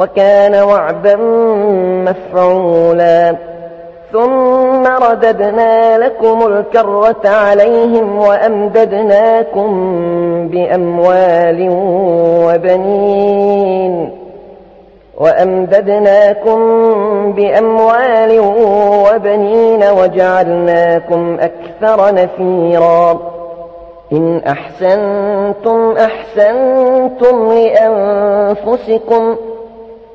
وكان وعدا مفعولا. ثم رددنا لكم الكرة عليهم وأمددناكم بأموال وبنين. وأمددناكم بأموال وبنين وجعلناكم أكثر نفيراً. إن أحسنتم أحسنتم لأنفسكم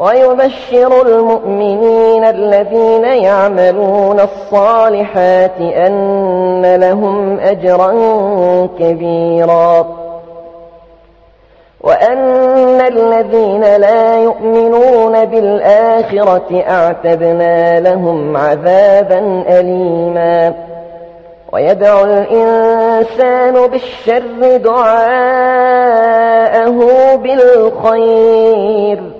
ويبشر المؤمنين الذين يعملون الصالحات أن لهم أجرا كبيرا. وأن الذين لا يؤمنون بالآخرة أعتبنا لهم عذابا أليما. ويدعو الإنسان بالشر دعاءه بالخير.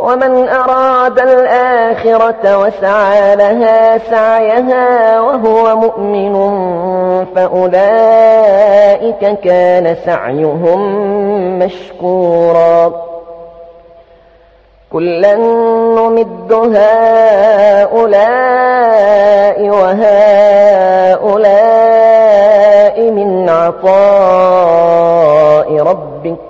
ومن أراد الآخرة وسعى لها سعيها وهو مؤمن فأولئك كان سعيهم مشكورا. كلا نمد هؤلاء وهؤلاء من عطاء ربك.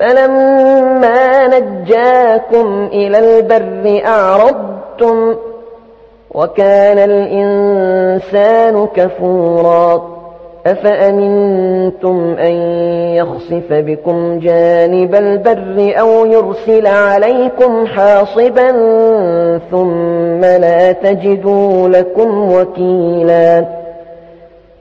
فلما نجاكم إلى البر أعرضتم وكان الإنسان كفورا أفأمنتم أن يخصف بكم جانب البر أو يرسل عليكم حاصبا ثم لا تجدوا لكم وكيلاً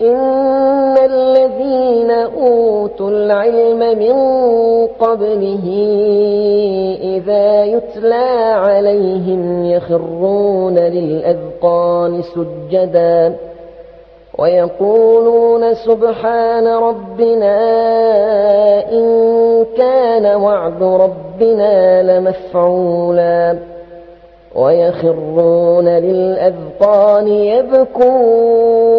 إن الذين أوتوا العلم من قبله إذا يتلى عليهم يخرون للأذقان سجدا ويقولون سبحان ربنا إن كان وعد ربنا لمفعولا ويخرون للأذقان يبكون